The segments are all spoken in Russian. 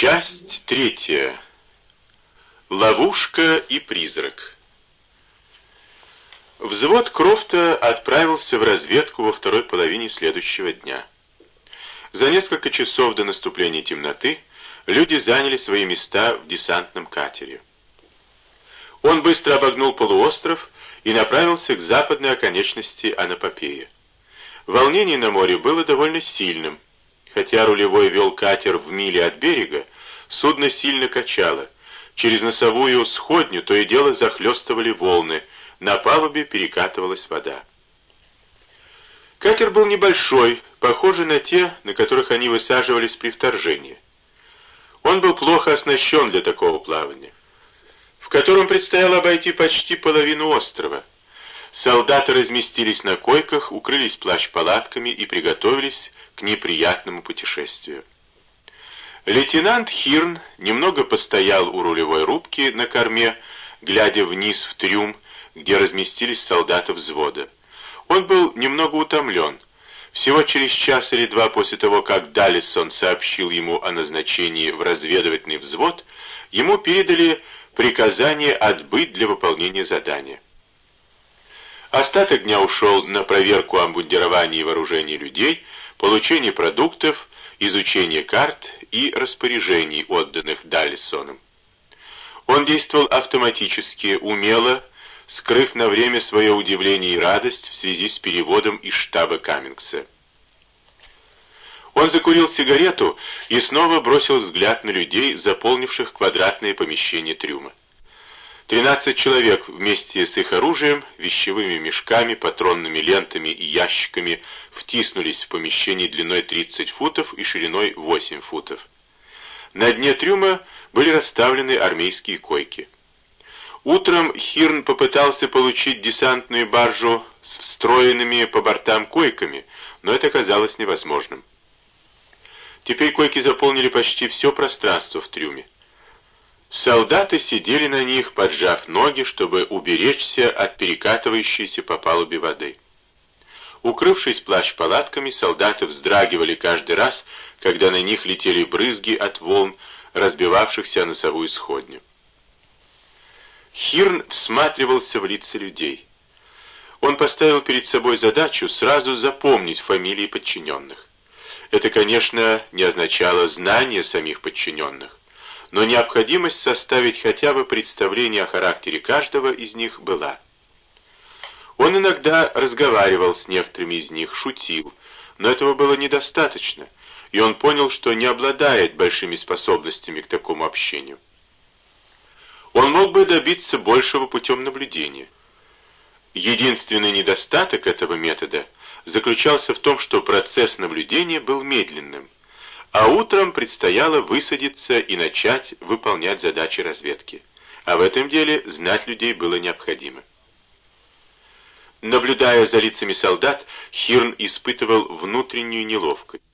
Часть третья. Ловушка и призрак. Взвод Крофта отправился в разведку во второй половине следующего дня. За несколько часов до наступления темноты люди заняли свои места в десантном катере. Он быстро обогнул полуостров и направился к западной оконечности Анапопеи. Волнение на море было довольно сильным, Хотя рулевой вел катер в миле от берега, судно сильно качало. Через носовую сходню то и дело захлестывали волны, на палубе перекатывалась вода. Катер был небольшой, похожий на те, на которых они высаживались при вторжении. Он был плохо оснащен для такого плавания, в котором предстояло обойти почти половину острова. Солдаты разместились на койках, укрылись плащ-палатками и приготовились к неприятному путешествию. Лейтенант Хирн немного постоял у рулевой рубки на корме, глядя вниз в трюм, где разместились солдаты взвода. Он был немного утомлен. Всего через час или два после того, как Даллисон сообщил ему о назначении в разведывательный взвод, ему передали приказание отбыть для выполнения задания. Остаток дня ушел на проверку обмундирования и вооружения людей, получение продуктов, изучение карт и распоряжений, отданных Даллисоном. Он действовал автоматически, умело, скрыв на время свое удивление и радость в связи с переводом из штаба Каммингса. Он закурил сигарету и снова бросил взгляд на людей, заполнивших квадратное помещение трюма. Тринадцать человек вместе с их оружием, вещевыми мешками, патронными лентами и ящиками втиснулись в помещение длиной 30 футов и шириной 8 футов. На дне трюма были расставлены армейские койки. Утром Хирн попытался получить десантную баржу с встроенными по бортам койками, но это оказалось невозможным. Теперь койки заполнили почти все пространство в трюме. Солдаты сидели на них, поджав ноги, чтобы уберечься от перекатывающейся по палубе воды. Укрывшись плащ-палатками, солдаты вздрагивали каждый раз, когда на них летели брызги от волн, разбивавшихся о носовую сходню. Хирн всматривался в лица людей. Он поставил перед собой задачу сразу запомнить фамилии подчиненных. Это, конечно, не означало знание самих подчиненных но необходимость составить хотя бы представление о характере каждого из них была. Он иногда разговаривал с некоторыми из них, шутил, но этого было недостаточно, и он понял, что не обладает большими способностями к такому общению. Он мог бы добиться большего путем наблюдения. Единственный недостаток этого метода заключался в том, что процесс наблюдения был медленным а утром предстояло высадиться и начать выполнять задачи разведки. А в этом деле знать людей было необходимо. Наблюдая за лицами солдат, Хирн испытывал внутреннюю неловкость.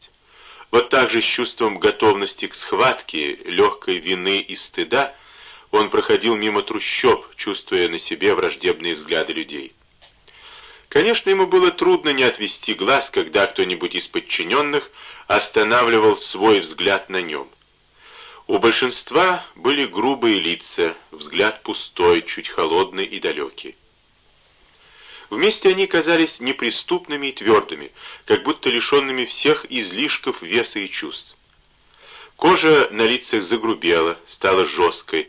Вот так же с чувством готовности к схватке, легкой вины и стыда, он проходил мимо трущоб, чувствуя на себе враждебные взгляды людей. Конечно, ему было трудно не отвести глаз, когда кто-нибудь из подчиненных останавливал свой взгляд на нем. У большинства были грубые лица, взгляд пустой, чуть холодный и далекий. Вместе они казались неприступными и твердыми, как будто лишенными всех излишков веса и чувств. Кожа на лицах загрубела, стала жесткой,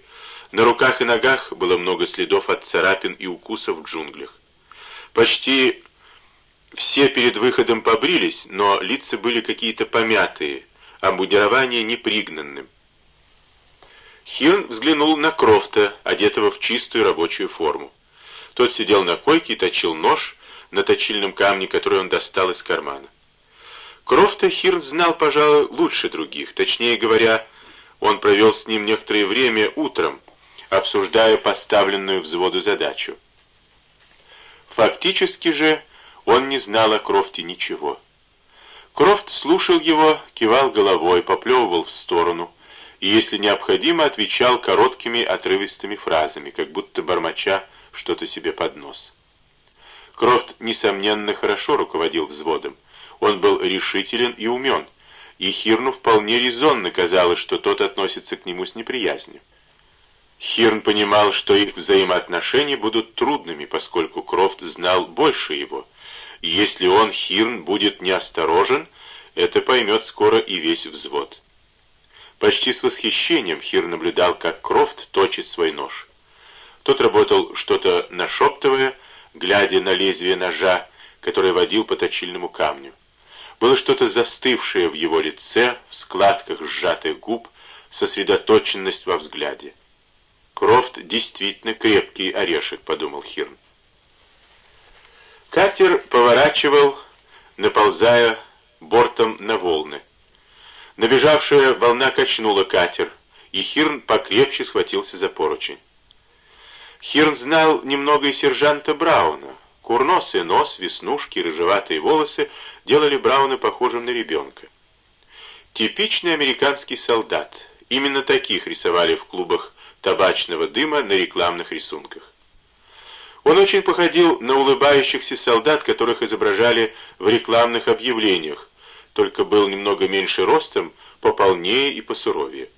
на руках и ногах было много следов от царапин и укусов в джунглях. Почти все перед выходом побрились, но лица были какие-то помятые, а мудирование непригнанным. Хирн взглянул на Крофта, одетого в чистую рабочую форму. Тот сидел на койке и точил нож на точильном камне, который он достал из кармана. Крофта Хирн знал, пожалуй, лучше других. Точнее говоря, он провел с ним некоторое время утром, обсуждая поставленную взводу задачу. Фактически же он не знал о Крофте ничего. Крофт слушал его, кивал головой, поплевывал в сторону и, если необходимо, отвечал короткими отрывистыми фразами, как будто бормоча что-то себе под нос. Крофт, несомненно, хорошо руководил взводом. Он был решителен и умен. и Хирну вполне резонно казалось, что тот относится к нему с неприязнью. Хирн понимал, что их взаимоотношения будут трудными, поскольку Крофт знал больше его. И если он, Хирн, будет неосторожен, это поймет скоро и весь взвод. Почти с восхищением Хир наблюдал, как Крофт точит свой нож. Тот работал что-то нашептывая, глядя на лезвие ножа, которое водил по точильному камню. Было что-то застывшее в его лице, в складках сжатых губ, сосредоточенность во взгляде. Крофт действительно крепкий орешек, подумал Хирн. Катер поворачивал, наползая бортом на волны. Набежавшая волна качнула катер, и Хирн покрепче схватился за поручень. Хирн знал немного и сержанта Брауна. Курносый нос, веснушки, рыжеватые волосы делали Брауна похожим на ребенка. Типичный американский солдат. Именно таких рисовали в клубах табачного дыма на рекламных рисунках. Он очень походил на улыбающихся солдат, которых изображали в рекламных объявлениях, только был немного меньше ростом, пополнее и посуровее.